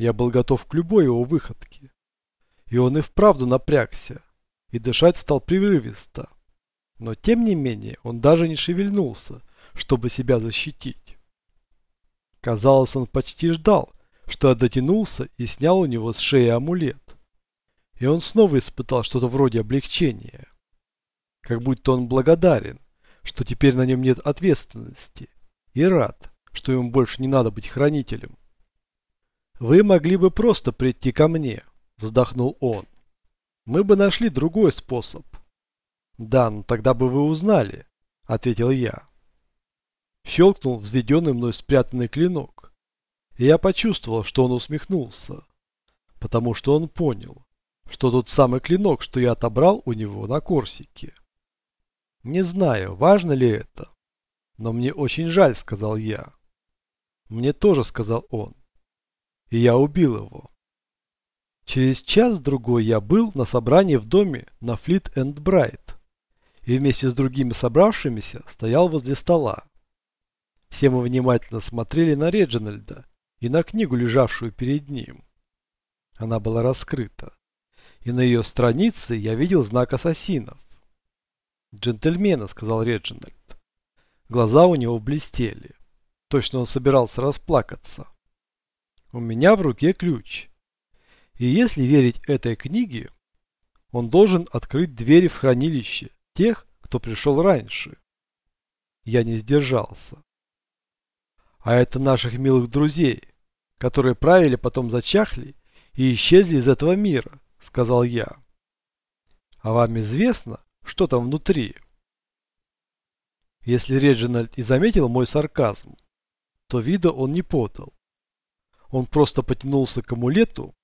Я был готов к любой его выходке. И он и вправду напрягся, и дышать стал прерывисто. Но тем не менее он даже не шевельнулся, чтобы себя защитить. Казалось, он почти ждал, что я дотянулся и снял у него с шеи амулет. И он снова испытал что-то вроде облегчения. Как будто он благодарен, что теперь на нем нет ответственности, и рад, что ему больше не надо быть хранителем. «Вы могли бы просто прийти ко мне», – вздохнул он. «Мы бы нашли другой способ». «Да, но тогда бы вы узнали», – ответил я. Щелкнул взведенный мной спрятанный клинок. И я почувствовал, что он усмехнулся. Потому что он понял, что тот самый клинок, что я отобрал у него на Корсике. Не знаю, важно ли это, но мне очень жаль, сказал я. Мне тоже, сказал он. И я убил его. Через час-другой я был на собрании в доме на Флит энд Брайт и вместе с другими собравшимися стоял возле стола. Все мы внимательно смотрели на Реджинальда и на книгу, лежавшую перед ним. Она была раскрыта, и на ее странице я видел знак ассасинов. «Джентльмена», — сказал Реджинальд. Глаза у него блестели. Точно он собирался расплакаться. У меня в руке ключ. И если верить этой книге, он должен открыть двери в хранилище тех, кто пришел раньше. Я не сдержался. А это наших милых друзей, которые правили, потом зачахли и исчезли из этого мира, сказал я. А вам известно, что там внутри? Если Реджинальд и заметил мой сарказм, то вида он не подал. Он просто потянулся к амулету,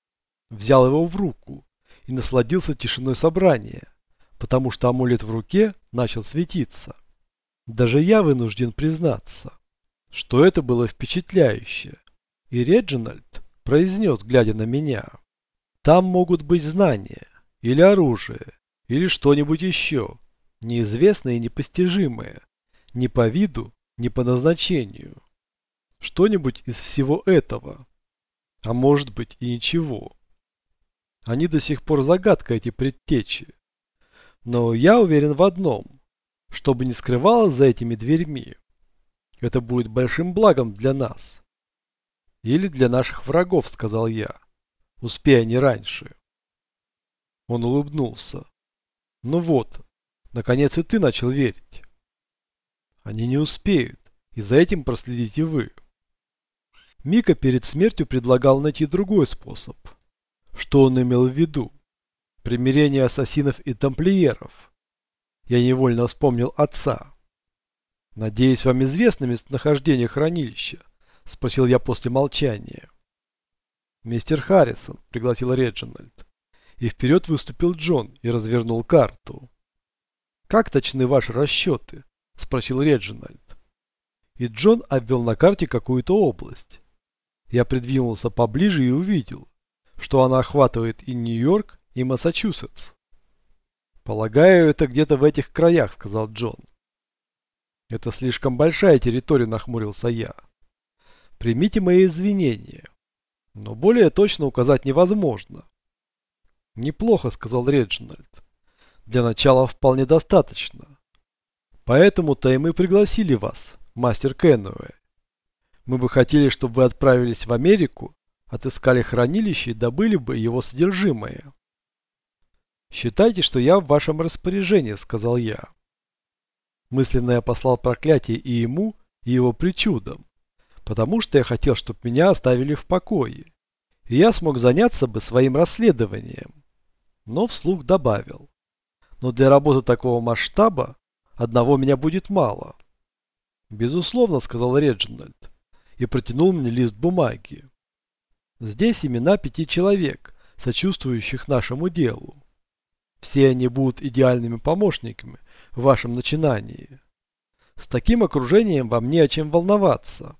взял его в руку и насладился тишиной собрания, потому что амулет в руке начал светиться. Даже я вынужден признаться, что это было впечатляюще. И Реджинальд произнес, глядя на меня, «Там могут быть знания, или оружие, или что-нибудь еще, неизвестное и непостижимое, ни по виду, ни по назначению. Что-нибудь из всего этого. А может быть и ничего. Они до сих пор загадка, эти предтечи. Но я уверен в одном. Что бы ни скрывалось за этими дверьми, это будет большим благом для нас. Или для наших врагов, сказал я. Успея не раньше. Он улыбнулся. Ну вот, наконец и ты начал верить. Они не успеют, и за этим проследите вы. Мика перед смертью предлагал найти другой способ. Что он имел в виду? Примирение ассасинов и тамплиеров. Я невольно вспомнил отца. «Надеюсь, вам известно местонахождение хранилища?» – спросил я после молчания. «Мистер Харрисон», – пригласил Реджинальд. И вперед выступил Джон и развернул карту. «Как точны ваши расчеты?» – спросил Реджинальд. И Джон обвел на карте какую-то область. Я придвинулся поближе и увидел, что она охватывает и Нью-Йорк, и Массачусетс. «Полагаю, это где-то в этих краях», – сказал Джон. «Это слишком большая территория», – нахмурился я. «Примите мои извинения, но более точно указать невозможно». «Неплохо», – сказал Реджинальд. «Для начала вполне достаточно. Поэтому-то и мы пригласили вас, мастер Кенуэ. Мы бы хотели, чтобы вы отправились в Америку, отыскали хранилище и добыли бы его содержимое. «Считайте, что я в вашем распоряжении», — сказал я. Мысленно я послал проклятие и ему, и его причудам, потому что я хотел, чтобы меня оставили в покое, и я смог заняться бы своим расследованием. Но вслух добавил. Но для работы такого масштаба Одного меня будет мало. Безусловно, сказал Реджинальд и протянул мне лист бумаги. Здесь имена пяти человек, сочувствующих нашему делу. Все они будут идеальными помощниками в вашем начинании. С таким окружением вам не о чем волноваться.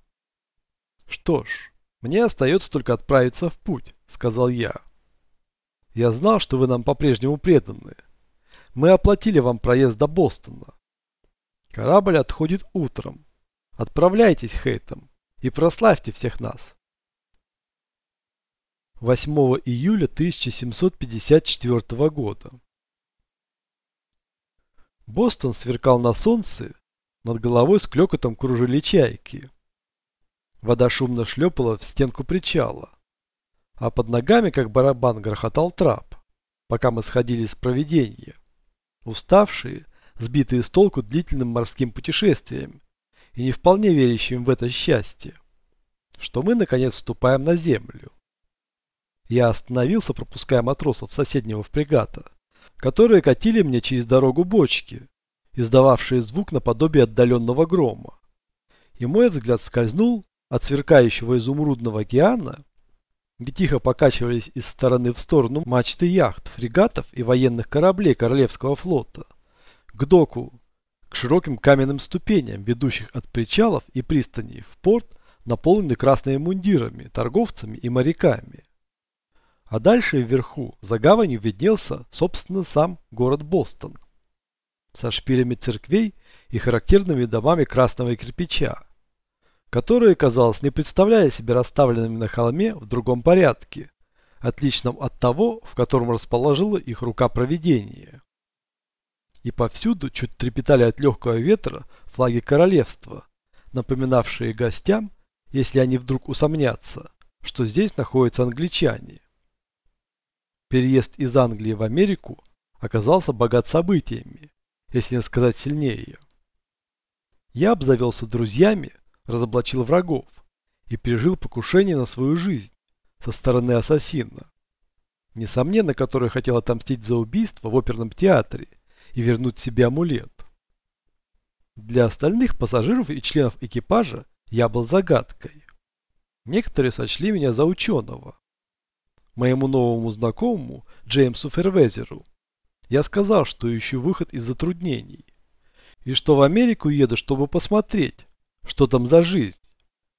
Что ж, мне остается только отправиться в путь, сказал я. Я знал, что вы нам по-прежнему преданы. Мы оплатили вам проезд до Бостона. Корабль отходит утром. Отправляйтесь, Хейтом, и прославьте всех нас. 8 июля 1754 года. Бостон сверкал на солнце, над головой с клёкотом кружили чайки. Вода шумно шлепала в стенку причала, а под ногами, как барабан, грохотал трап, пока мы сходили с проведения. Уставшие, сбитые с толку длительным морским путешествием и не вполне верящим в это счастье, что мы, наконец, вступаем на землю. Я остановился, пропуская матросов соседнего фрегата, которые катили мне через дорогу бочки, издававшие звук наподобие отдаленного грома. И мой взгляд скользнул от сверкающего изумрудного океана, где тихо покачивались из стороны в сторону мачты яхт, фрегатов и военных кораблей Королевского флота, к доку, к широким каменным ступеням, ведущих от причалов и пристаней в порт, наполненный красными мундирами, торговцами и моряками. А дальше вверху, за гаванью, виднелся, собственно, сам город Бостон. Со шпилями церквей и характерными домами красного кирпича, которые, казалось, не представляли себе расставленными на холме в другом порядке, отличном от того, в котором расположила их рука провидения. И повсюду чуть трепетали от легкого ветра флаги королевства, напоминавшие гостям, если они вдруг усомнятся, что здесь находятся англичане. Переезд из Англии в Америку оказался богат событиями, если не сказать сильнее. Я обзавелся друзьями, разоблачил врагов и пережил покушение на свою жизнь со стороны ассасина, несомненно, который хотел отомстить за убийство в оперном театре и вернуть себе амулет. Для остальных пассажиров и членов экипажа я был загадкой. Некоторые сочли меня за ученого, моему новому знакомому Джеймсу Фервезеру. Я сказал, что ищу выход из затруднений. И что в Америку еду, чтобы посмотреть, что там за жизнь,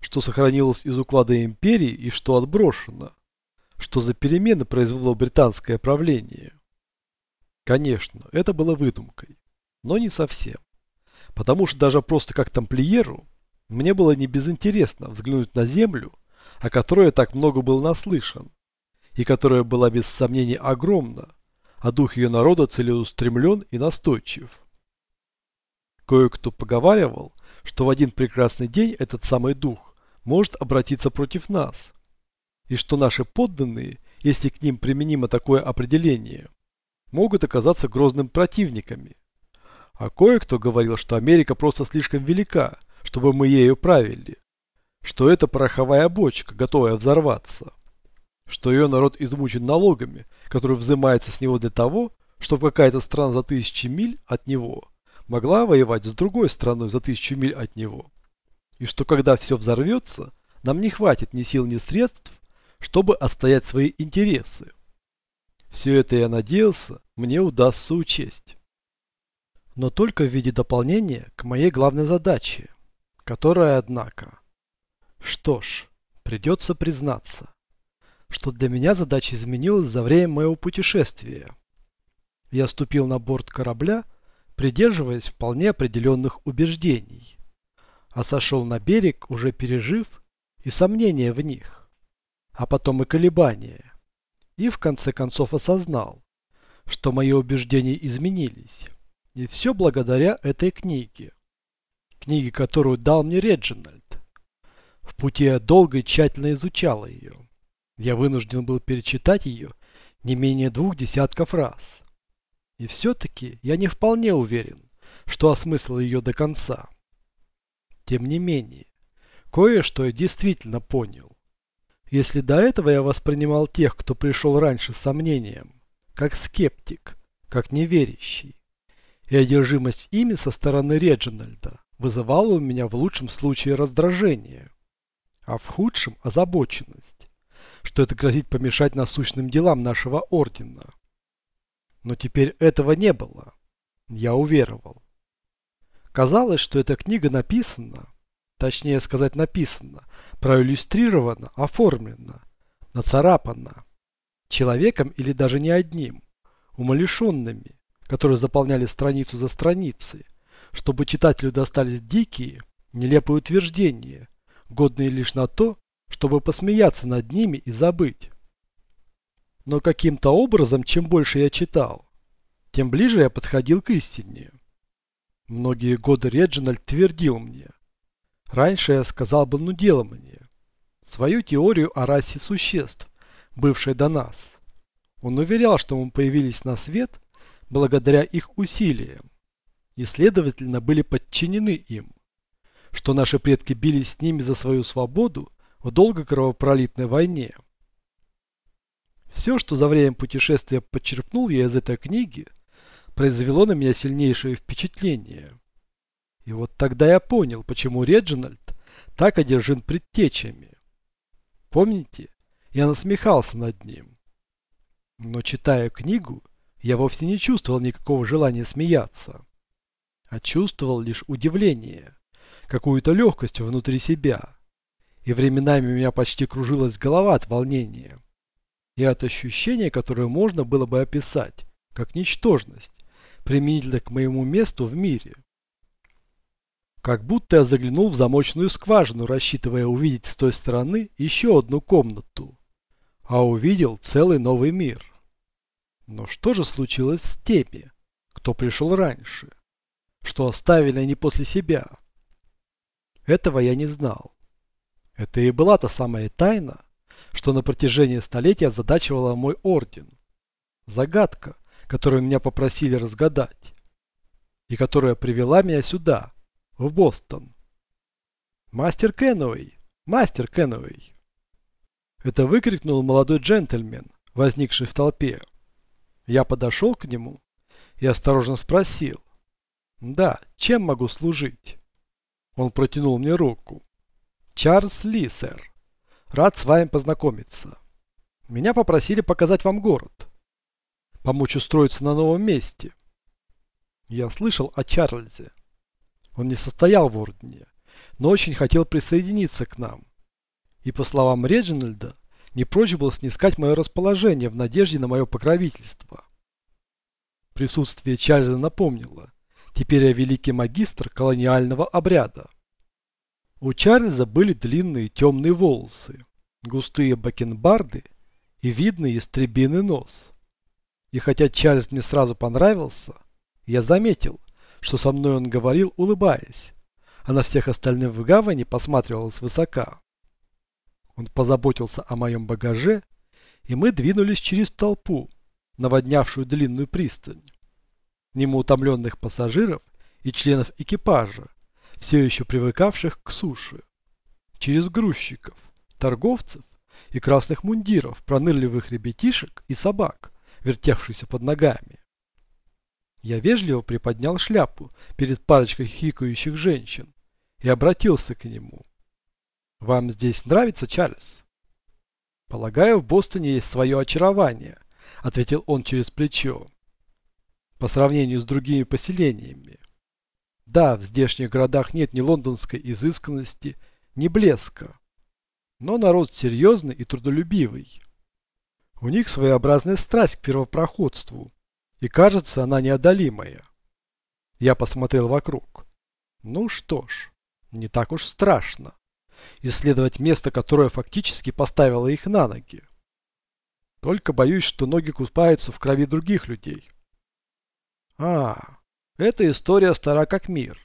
что сохранилось из уклада империи и что отброшено, что за перемены произвело британское правление. Конечно, это было выдумкой, но не совсем. Потому что даже просто как тамплиеру, мне было не безинтересно взглянуть на землю, о которой я так много был наслышан, и которая была без сомнений огромна, а дух ее народа целеустремлен и настойчив. Кое-кто поговаривал, что в один прекрасный день этот самый дух может обратиться против нас, и что наши подданные, если к ним применимо такое определение, могут оказаться грозным противниками. А кое-кто говорил, что Америка просто слишком велика, чтобы мы ею правили, что это пороховая бочка, готовая взорваться что ее народ измучен налогами, которые взимаются с него для того, чтобы какая-то страна за тысячи миль от него могла воевать с другой страной за тысячу миль от него. И что когда все взорвется, нам не хватит ни сил, ни средств, чтобы отстоять свои интересы. Все это я надеялся, мне удастся учесть. Но только в виде дополнения к моей главной задаче, которая, однако... Что ж, придется признаться что для меня задача изменилась за время моего путешествия. Я ступил на борт корабля, придерживаясь вполне определенных убеждений, а сошел на берег, уже пережив и сомнения в них, а потом и колебания, и в конце концов осознал, что мои убеждения изменились, и все благодаря этой книге, книге, которую дал мне Реджинальд. В пути я долго и тщательно изучал ее. Я вынужден был перечитать ее не менее двух десятков раз. И все-таки я не вполне уверен, что осмыслил ее до конца. Тем не менее, кое-что я действительно понял. Если до этого я воспринимал тех, кто пришел раньше с сомнением, как скептик, как неверящий, и одержимость ими со стороны Реджинальда вызывала у меня в лучшем случае раздражение, а в худшем – озабоченность что это грозит помешать насущным делам нашего ордена. Но теперь этого не было. Я уверовал. Казалось, что эта книга написана, точнее сказать написана, проиллюстрирована, оформлена, нацарапана. Человеком или даже не одним, умалишенными, которые заполняли страницу за страницей, чтобы читателю достались дикие, нелепые утверждения, годные лишь на то, чтобы посмеяться над ними и забыть. Но каким-то образом, чем больше я читал, тем ближе я подходил к истине. Многие годы Реджинальд твердил мне. Раньше я сказал бы, ну дело мне. Свою теорию о расе существ, бывшей до нас. Он уверял, что мы появились на свет благодаря их усилиям и, следовательно, были подчинены им, что наши предки бились с ними за свою свободу в долго кровопролитной войне. Все, что за время путешествия подчерпнул я из этой книги, произвело на меня сильнейшее впечатление. И вот тогда я понял, почему Реджинальд так одержим предтечами. Помните, я насмехался над ним. Но читая книгу, я вовсе не чувствовал никакого желания смеяться, а чувствовал лишь удивление, какую-то легкость внутри себя. И временами у меня почти кружилась голова от волнения. И от ощущения, которое можно было бы описать, как ничтожность, применительно к моему месту в мире. Как будто я заглянул в замочную скважину, рассчитывая увидеть с той стороны еще одну комнату. А увидел целый новый мир. Но что же случилось с теми, кто пришел раньше? Что оставили они после себя? Этого я не знал. Это и была та самая тайна, что на протяжении столетия задачивала мой орден. Загадка, которую меня попросили разгадать. И которая привела меня сюда, в Бостон. «Мастер Кенуэй! Мастер Кенуэй!» Это выкрикнул молодой джентльмен, возникший в толпе. Я подошел к нему и осторожно спросил. «Да, чем могу служить?» Он протянул мне руку. «Чарльз Ли, сэр. Рад с вами познакомиться. Меня попросили показать вам город. Помочь устроиться на новом месте». Я слышал о Чарльзе. Он не состоял в ордене, но очень хотел присоединиться к нам. И по словам Реджинальда, не прочь был снискать мое расположение в надежде на мое покровительство. Присутствие Чарльза напомнило. Теперь я великий магистр колониального обряда. У Чарльза были длинные темные волосы, густые бакенбарды и видный истребиный нос. И хотя Чарльз мне сразу понравился, я заметил, что со мной он говорил, улыбаясь, а на всех остальных в гавани посматривал свысока. Он позаботился о моем багаже, и мы двинулись через толпу, наводнявшую длинную пристань. Мимо утомленных пассажиров и членов экипажа, все еще привыкавших к суше. Через грузчиков, торговцев и красных мундиров, пронырливых ребятишек и собак, вертевшихся под ногами. Я вежливо приподнял шляпу перед парочкой хикающих женщин и обратился к нему. «Вам здесь нравится, Чарльз?» «Полагаю, в Бостоне есть свое очарование», — ответил он через плечо. «По сравнению с другими поселениями. Да, в здешних городах нет ни лондонской изысканности, ни блеска. Но народ серьезный и трудолюбивый. У них своеобразная страсть к первопроходству, и кажется, она неодолимая. Я посмотрел вокруг. Ну что ж, не так уж страшно. Исследовать место, которое фактически поставило их на ноги. Только боюсь, что ноги купаются в крови других людей. А, эта история стара как мир.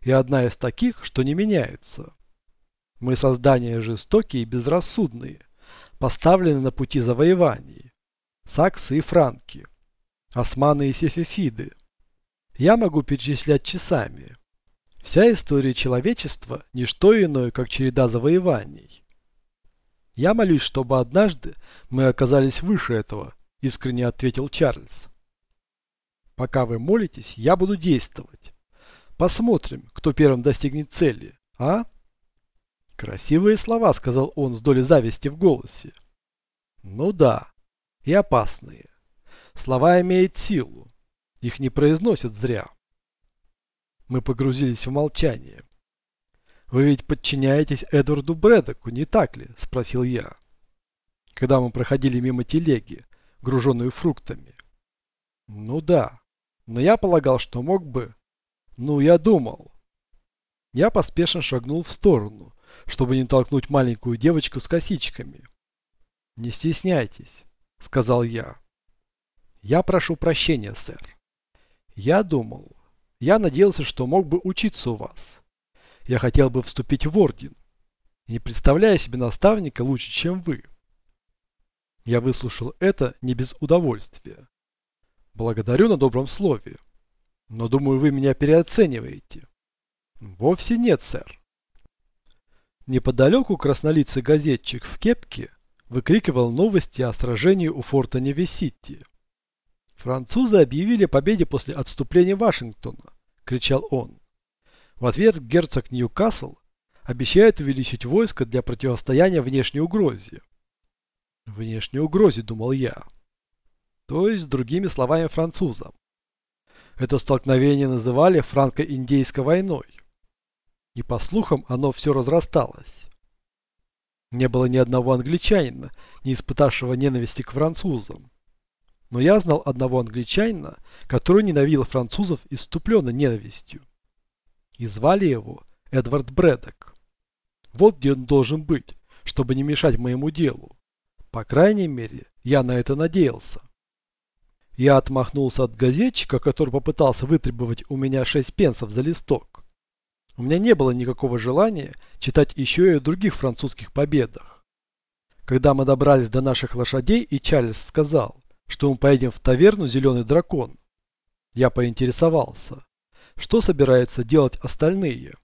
И одна из таких, что не меняется. Мы создания жестокие и безрассудные, поставлены на пути завоеваний. Саксы и франки османы и сефефиды. Я могу перечислять часами. Вся история человечества – не что иное, как череда завоеваний. Я молюсь, чтобы однажды мы оказались выше этого, искренне ответил Чарльз. Пока вы молитесь, я буду действовать. Посмотрим, кто первым достигнет цели, а? Красивые слова, сказал он с долей зависти в голосе. Ну да, и опасные. Слова имеют силу. Их не произносят зря. Мы погрузились в молчание. «Вы ведь подчиняетесь Эдварду Брэдоку, не так ли?» – спросил я. Когда мы проходили мимо телеги, груженную фруктами. «Ну да, но я полагал, что мог бы...» «Ну, я думал...» Я поспешно шагнул в сторону, чтобы не толкнуть маленькую девочку с косичками. «Не стесняйтесь. сказал я. Я прошу прощения, сэр. Я думал, я надеялся, что мог бы учиться у вас. Я хотел бы вступить в орден, не представляя себе наставника лучше, чем вы. Я выслушал это не без удовольствия. Благодарю на добром слове. Но думаю, вы меня переоцениваете. Вовсе нет, сэр. Неподалеку краснолицый газетчик в кепке выкрикивал новости о сражении у форта Невесити. Французы объявили о победе после отступления Вашингтона, кричал он. В ответ герцог Ньюкасл обещает увеличить войско для противостояния внешней угрозе. Внешней угрозе, думал я. То есть, другими словами, французам. Это столкновение называли франко-индейской войной. И по слухам оно все разрасталось. Не было ни одного англичанина, не испытавшего ненависти к французам. Но я знал одного англичанина, который ненавидел французов иступленно ненавистью. И звали его Эдвард Брэдок. Вот где он должен быть, чтобы не мешать моему делу. По крайней мере, я на это надеялся. Я отмахнулся от газетчика, который попытался вытребовать у меня 6 пенсов за листок. У меня не было никакого желания читать еще и о других французских победах. Когда мы добрались до наших лошадей и Чарльз сказал, что мы поедем в таверну «Зеленый дракон», я поинтересовался, что собираются делать остальные.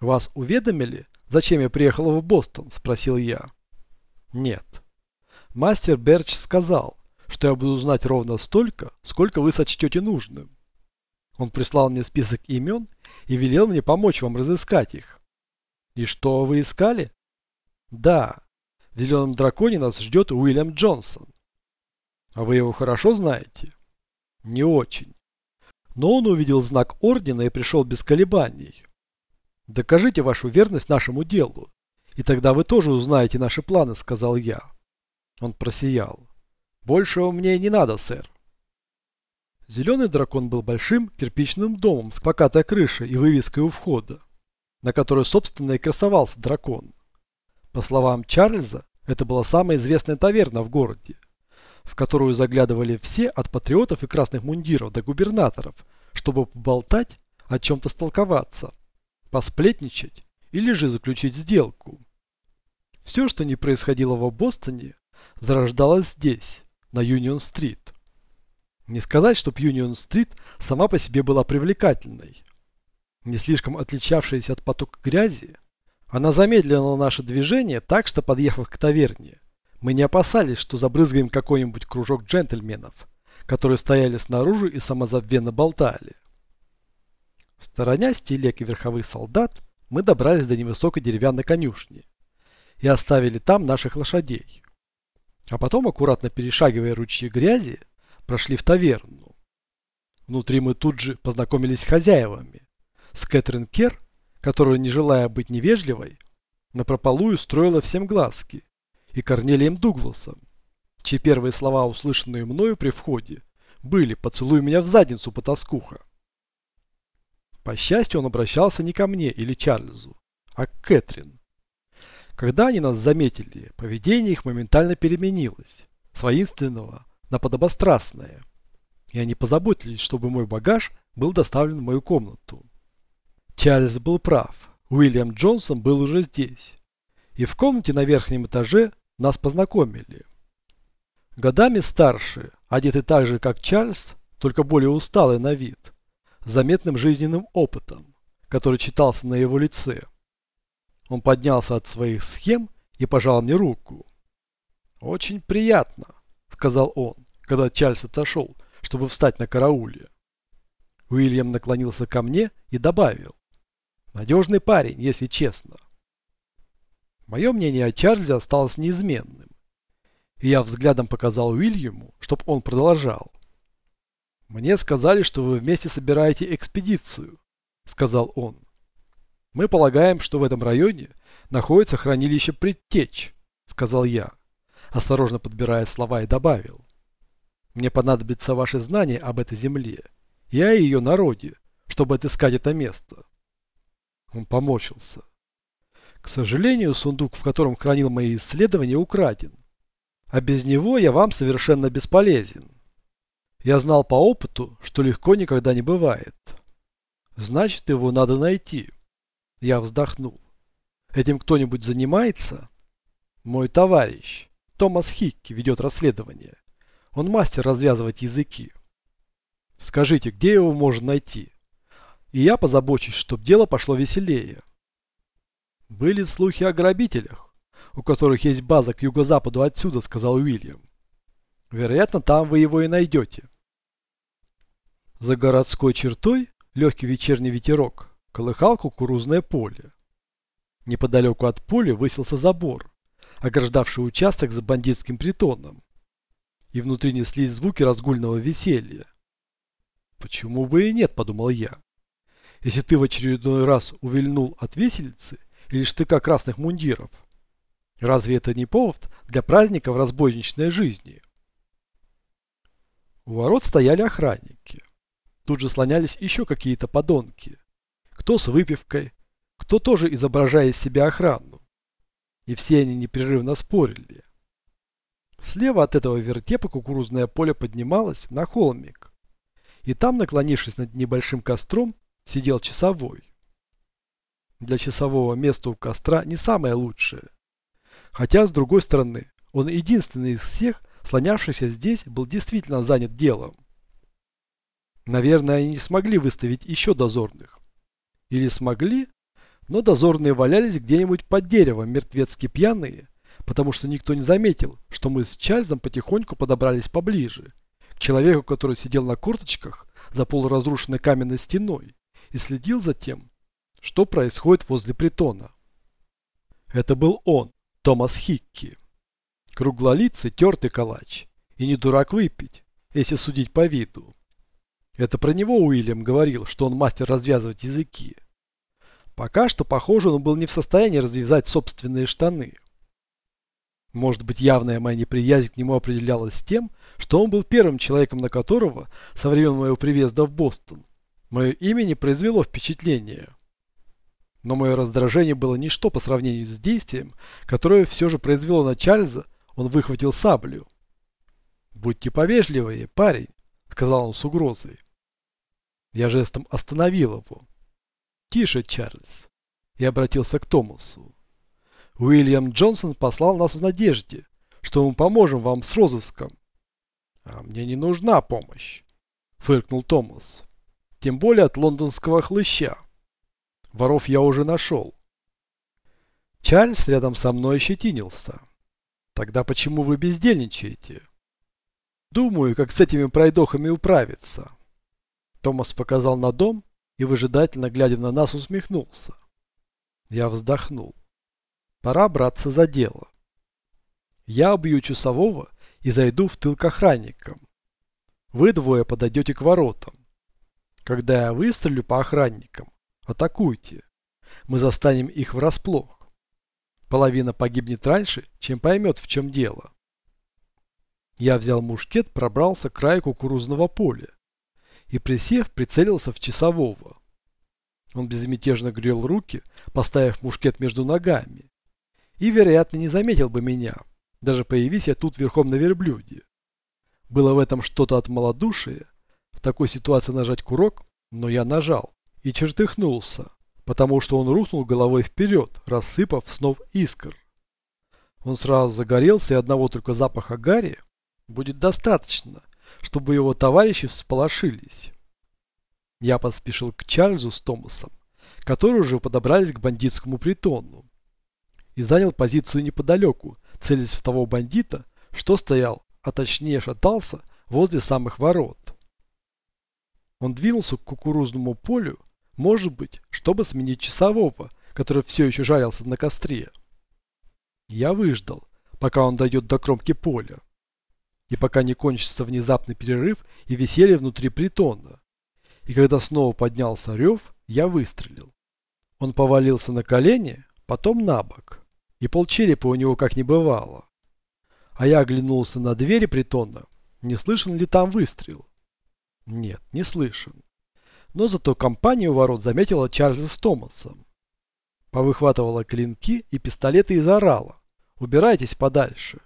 «Вас уведомили, зачем я приехал в Бостон?» – спросил я. «Нет». Мастер Берч сказал, что я буду знать ровно столько, сколько вы сочтете нужным. Он прислал мне список имен и велел мне помочь вам разыскать их. И что вы искали? Да, в Зеленом Драконе нас ждет Уильям Джонсон. А вы его хорошо знаете? Не очень. Но он увидел знак ордена и пришел без колебаний. Докажите вашу верность нашему делу, и тогда вы тоже узнаете наши планы, сказал я. Он просиял. Большего мне не надо, сэр. Зеленый дракон был большим кирпичным домом с покатой крышей и вывеской у входа, на которой, собственно, и красовался дракон. По словам Чарльза, это была самая известная таверна в городе, в которую заглядывали все от патриотов и красных мундиров до губернаторов, чтобы поболтать, о чем-то столковаться, посплетничать или же заключить сделку. Все, что не происходило в Бостоне, зарождалось здесь, на Юнион-стрит. Не сказать, чтоб Юнион-стрит сама по себе была привлекательной. Не слишком отличавшаяся от потока грязи, она замедлила наше движение так, что, подъехав к таверне, мы не опасались, что забрызгаем какой-нибудь кружок джентльменов, которые стояли снаружи и самозабвенно болтали. Стороня стелек и верховых солдат, мы добрались до невысокой деревянной конюшни и оставили там наших лошадей. А потом, аккуратно перешагивая ручьи грязи, прошли в таверну. Внутри мы тут же познакомились с хозяевами. С Кэтрин Кер, которая, не желая быть невежливой, напропалую строила всем глазки, и Корнелием Дугласом, чьи первые слова, услышанные мною при входе, были «поцелуй меня в задницу, потаскуха». По счастью, он обращался не ко мне или Чарльзу, а к Кэтрин. Когда они нас заметили, поведение их моментально переменилось. С воинственного на подобострастное. И они позаботились, чтобы мой багаж был доставлен в мою комнату. Чарльз был прав. Уильям Джонсон был уже здесь. И в комнате на верхнем этаже нас познакомили. Годами старше, одетый так же, как Чарльз, только более усталый на вид, заметным жизненным опытом, который читался на его лице. Он поднялся от своих схем и пожал мне руку. «Очень приятно», — сказал он, когда Чарльз отошел, чтобы встать на карауле. Уильям наклонился ко мне и добавил. «Надежный парень, если честно». Мое мнение о Чарльзе осталось неизменным. И я взглядом показал Уильяму, чтобы он продолжал. «Мне сказали, что вы вместе собираете экспедицию», — сказал он. Мы полагаем, что в этом районе находится хранилище предтеч, сказал я, осторожно подбирая слова и добавил. Мне понадобится ваше знание об этой земле и о ее народе, чтобы отыскать это место. Он поморщился. К сожалению, сундук, в котором хранил мои исследования, украден. А без него я вам совершенно бесполезен. Я знал по опыту, что легко никогда не бывает. Значит, его надо найти. Я вздохнул. Этим кто-нибудь занимается? Мой товарищ, Томас Хикки, ведет расследование. Он мастер развязывать языки. Скажите, где его можно найти? И я позабочусь, чтобы дело пошло веселее. Были слухи о грабителях, у которых есть база к юго-западу отсюда, сказал Уильям. Вероятно, там вы его и найдете. За городской чертой легкий вечерний ветерок колыхал кукурузное поле. Неподалеку от поля высился забор, ограждавший участок за бандитским притоном. И внутри неслись звуки разгульного веселья. «Почему бы и нет?» – подумал я. «Если ты в очередной раз увильнул от весельцы или штыка красных мундиров, разве это не повод для праздника в разбойничной жизни?» У ворот стояли охранники. Тут же слонялись еще какие-то подонки. Кто с выпивкой, кто тоже изображая из себя охрану. И все они непрерывно спорили. Слева от этого вертепа кукурузное поле поднималось на холмик. И там, наклонившись над небольшим костром, сидел часовой. Для часового место у костра не самое лучшее. Хотя, с другой стороны, он единственный из всех, слонявшихся здесь, был действительно занят делом. Наверное, они не смогли выставить еще дозорных. Или смогли, но дозорные валялись где-нибудь под деревом, мертвецки пьяные, потому что никто не заметил, что мы с Чарльзом потихоньку подобрались поближе, к человеку, который сидел на корточках за полуразрушенной каменной стеной и следил за тем, что происходит возле притона. Это был он, Томас Хикки. Круглолицый, тертый калач. И не дурак выпить, если судить по виду. Это про него Уильям говорил, что он мастер развязывать языки. Пока что, похоже, он был не в состоянии развязать собственные штаны. Может быть, явная моя неприязнь к нему определялась тем, что он был первым человеком, на которого, со времен моего приезда в Бостон, мое имя не произвело впечатления. Но мое раздражение было ничто по сравнению с действием, которое все же произвело на Чарльза, он выхватил саблю. «Будьте повежливее, парень», — сказал он с угрозой. Я жестом остановил его. «Тише, Чарльз!» И обратился к Томасу. «Уильям Джонсон послал нас в надежде, что мы поможем вам с розыском». «А мне не нужна помощь», — фыркнул Томас. «Тем более от лондонского хлыща. Воров я уже нашел». Чарльз рядом со мной ощетинился. «Тогда почему вы бездельничаете?» «Думаю, как с этими пройдохами управиться». Томас показал на дом и, выжидательно глядя на нас, усмехнулся. Я вздохнул. Пора браться за дело. Я убью часового и зайду в тыл к охранникам. Вы двое подойдете к воротам. Когда я выстрелю по охранникам, атакуйте. Мы застанем их врасплох. Половина погибнет раньше, чем поймет, в чем дело. Я взял мушкет, пробрался к краю кукурузного поля и, присев, прицелился в часового. Он безмятежно грел руки, поставив мушкет между ногами. И, вероятно, не заметил бы меня, даже появись я тут верхом на верблюде. Было в этом что-то от малодушия, в такой ситуации нажать курок, но я нажал и чертыхнулся, потому что он рухнул головой вперед, рассыпав снов искр. Он сразу загорелся, и одного только запаха гари будет достаточно, чтобы его товарищи всполошились. Я поспешил к Чарльзу с Томасом, которые уже подобрались к бандитскому притону, и занял позицию неподалеку, целясь в того бандита, что стоял, а точнее шатался, возле самых ворот. Он двинулся к кукурузному полю, может быть, чтобы сменить часового, который все еще жарился на костре. Я выждал, пока он дойдет до кромки поля и пока не кончится внезапный перерыв и веселье внутри притона. И когда снова поднялся рев, я выстрелил. Он повалился на колени, потом на бок, и полчерепа у него как не бывало. А я оглянулся на двери притона, не слышен ли там выстрел. Нет, не слышен. Но зато компания у ворот заметила Чарльза с Томасом. Повыхватывала клинки и пистолеты и заорала. «Убирайтесь подальше!»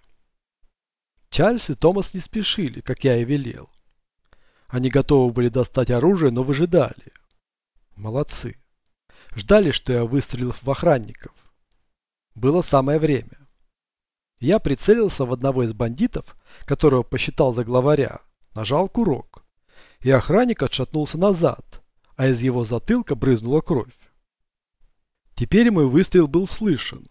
Чарльз и Томас не спешили, как я и велел. Они готовы были достать оружие, но выжидали. Молодцы. Ждали, что я выстрелил в охранников. Было самое время. Я прицелился в одного из бандитов, которого посчитал за главаря, нажал курок, и охранник отшатнулся назад, а из его затылка брызнула кровь. Теперь мой выстрел был слышен,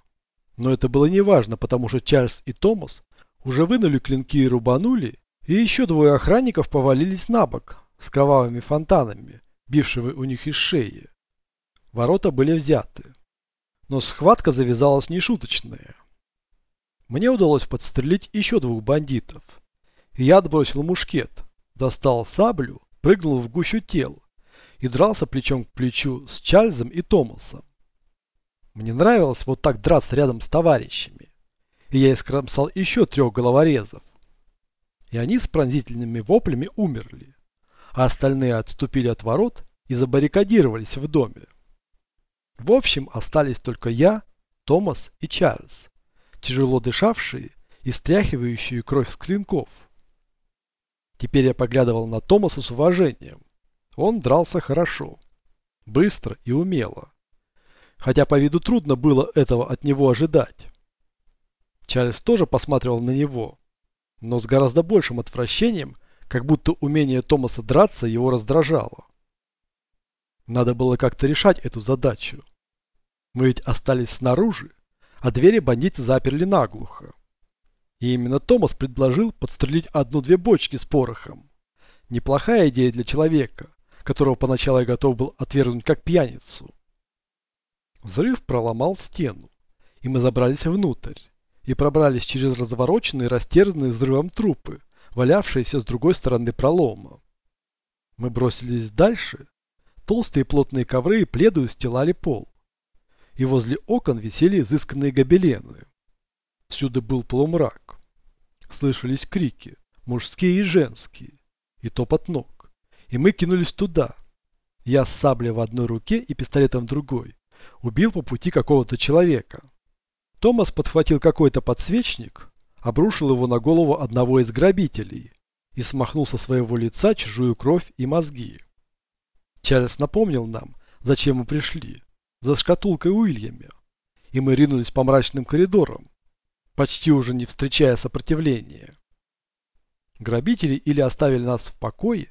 но это было неважно, потому что Чарльз и Томас уже вынули клинки и рубанули, и еще двое охранников повалились на бок с кровавыми фонтанами, бившими у них из шеи. Ворота были взяты. Но схватка завязалась нешуточная. Мне удалось подстрелить еще двух бандитов. И я отбросил мушкет, достал саблю, прыгнул в гущу тел и дрался плечом к плечу с Чарльзом и Томасом. Мне нравилось вот так драться рядом с товарищами. И я искромсал еще трех головорезов. И они с пронзительными воплями умерли. А остальные отступили от ворот и забаррикадировались в доме. В общем, остались только я, Томас и Чарльз, тяжело дышавшие и стряхивающие кровь с клинков. Теперь я поглядывал на Томаса с уважением. Он дрался хорошо, быстро и умело. Хотя по виду трудно было этого от него ожидать. Чарльз тоже посматривал на него, но с гораздо большим отвращением, как будто умение Томаса драться его раздражало. Надо было как-то решать эту задачу. Мы ведь остались снаружи, а двери бандиты заперли наглухо. И именно Томас предложил подстрелить одну-две бочки с порохом. Неплохая идея для человека, которого поначалу я готов был отвергнуть как пьяницу. Взрыв проломал стену, и мы забрались внутрь, и пробрались через развороченные, растерзанные взрывом трупы, валявшиеся с другой стороны пролома. Мы бросились дальше, Толстые плотные ковры и пледы устилали пол. И возле окон висели изысканные гобелены. Всюду был полумрак. Слышались крики, мужские и женские, и топот ног. И мы кинулись туда. Я с саблей в одной руке и пистолетом в другой. Убил по пути какого-то человека. Томас подхватил какой-то подсвечник, обрушил его на голову одного из грабителей и смахнул со своего лица чужую кровь и мозги. Чарльз напомнил нам, зачем мы пришли. За шкатулкой Уильяме. И мы ринулись по мрачным коридорам, почти уже не встречая сопротивления. Грабители или оставили нас в покое,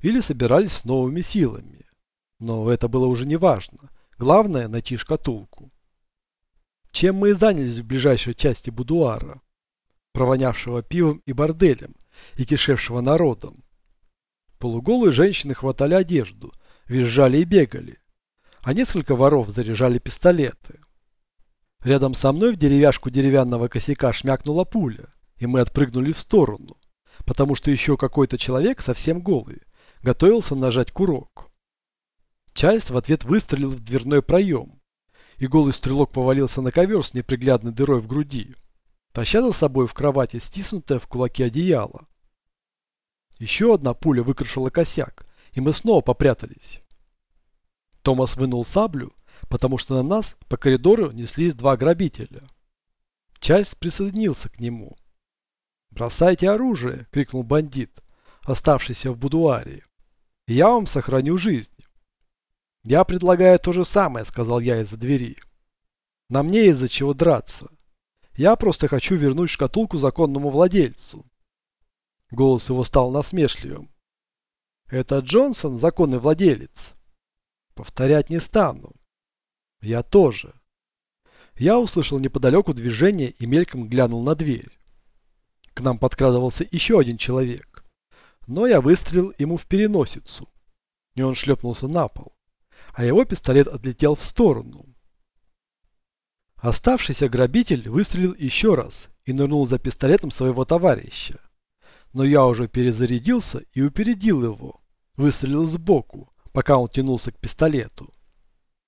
или собирались с новыми силами. Но это было уже не важно. Главное найти шкатулку. Чем мы и занялись в ближайшей части будуара, провонявшего пивом и борделем, и кишевшего народом. Полуголые женщины хватали одежду – визжали и бегали, а несколько воров заряжали пистолеты. Рядом со мной в деревяшку деревянного косяка шмякнула пуля, и мы отпрыгнули в сторону, потому что еще какой-то человек, совсем голый, готовился нажать курок. Чарльз в ответ выстрелил в дверной проем, и голый стрелок повалился на ковер с неприглядной дырой в груди, таща за собой в кровати стиснутое в кулаке одеяло. Еще одна пуля выкрашила косяк, и мы снова попрятались. Томас вынул саблю, потому что на нас по коридору неслись два грабителя. Чарльз присоединился к нему. «Бросайте оружие!» – крикнул бандит, оставшийся в будуаре. «Я вам сохраню жизнь». «Я предлагаю то же самое», – сказал я из-за двери. «На мне из-за чего драться. Я просто хочу вернуть шкатулку законному владельцу». Голос его стал насмешливым. Это Джонсон законный владелец. Повторять не стану. Я тоже. Я услышал неподалеку движение и мельком глянул на дверь. К нам подкрадывался еще один человек. Но я выстрелил ему в переносицу. И он шлепнулся на пол. А его пистолет отлетел в сторону. Оставшийся грабитель выстрелил еще раз и нырнул за пистолетом своего товарища но я уже перезарядился и упередил его. Выстрелил сбоку, пока он тянулся к пистолету.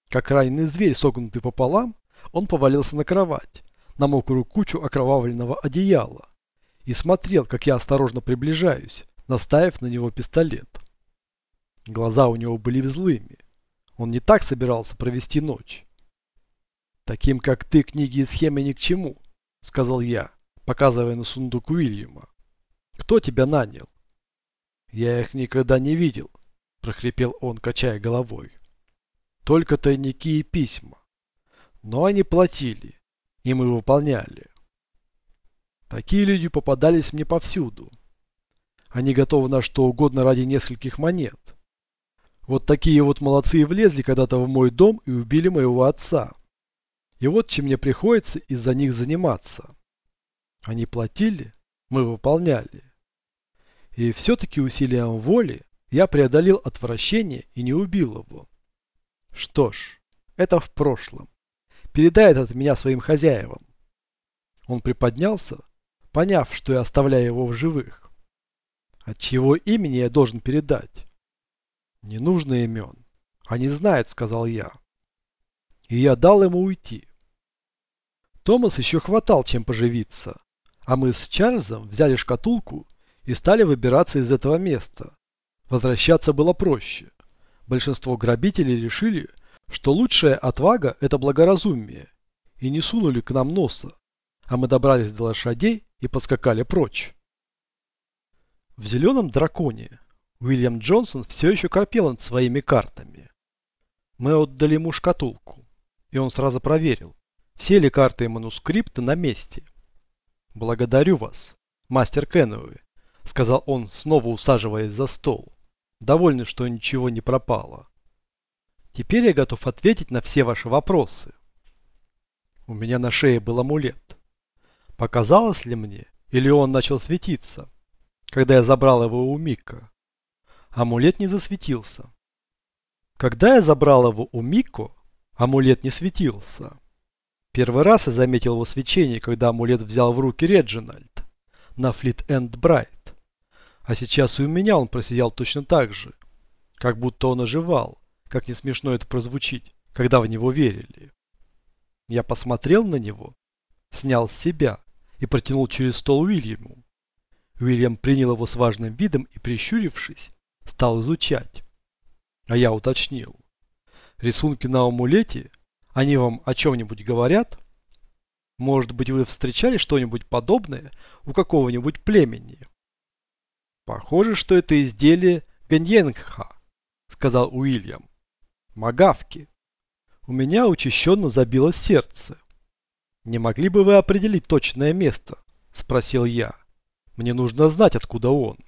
Как раненый зверь, согнутый пополам, он повалился на кровать, на мокрую кучу окровавленного одеяла, и смотрел, как я осторожно приближаюсь, наставив на него пистолет. Глаза у него были злыми. Он не так собирался провести ночь. «Таким, как ты, книги и схемы ни к чему», — сказал я, показывая на сундук Уильяма. Кто тебя нанял? Я их никогда не видел, прохрипел он, качая головой. Только тайники и письма. Но они платили, и мы выполняли. Такие люди попадались мне повсюду. Они готовы на что угодно ради нескольких монет. Вот такие вот молодцы влезли когда-то в мой дом и убили моего отца. И вот чем мне приходится из-за них заниматься. Они платили, мы выполняли. И все-таки усилием воли я преодолел отвращение и не убил его. Что ж, это в прошлом. Передай это от меня своим хозяевам. Он приподнялся, поняв, что я оставляю его в живых. От чьего имени я должен передать? Не нужно имен. Они знают, сказал я. И я дал ему уйти. Томас еще хватал чем поживиться, а мы с Чарльзом взяли шкатулку и стали выбираться из этого места. Возвращаться было проще. Большинство грабителей решили, что лучшая отвага – это благоразумие, и не сунули к нам носа, а мы добрались до лошадей и подскакали прочь. В «Зеленом драконе» Уильям Джонсон все еще корпел над своими картами. Мы отдали ему шкатулку, и он сразу проверил, все ли карты и манускрипты на месте. «Благодарю вас, мастер Кеннеуи», — сказал он, снова усаживаясь за стол. «Довольны, что ничего не пропало. Теперь я готов ответить на все ваши вопросы». У меня на шее был амулет. Показалось ли мне, или он начал светиться, когда я забрал его у Мика? Амулет не засветился. Когда я забрал его у Мико, амулет не светился. Первый раз я заметил его свечение, когда амулет взял в руки Реджинальд на Флит-Энд Брайт. А сейчас и у меня он просиял точно так же, как будто он оживал, как не смешно это прозвучит, когда в него верили. Я посмотрел на него, снял с себя и протянул через стол Уильяму. Уильям принял его с важным видом и, прищурившись, стал изучать. А я уточнил. Рисунки на амулете они вам о чем-нибудь говорят? Может быть, вы встречали что-нибудь подобное у какого-нибудь племени? Похоже, что это изделие Ганьенгха, сказал Уильям. Магавки. У меня учащенно забилось сердце. Не могли бы вы определить точное место? Спросил я. Мне нужно знать, откуда он.